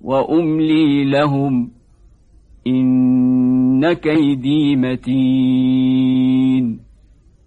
وأملي لهم إن كيدي متين.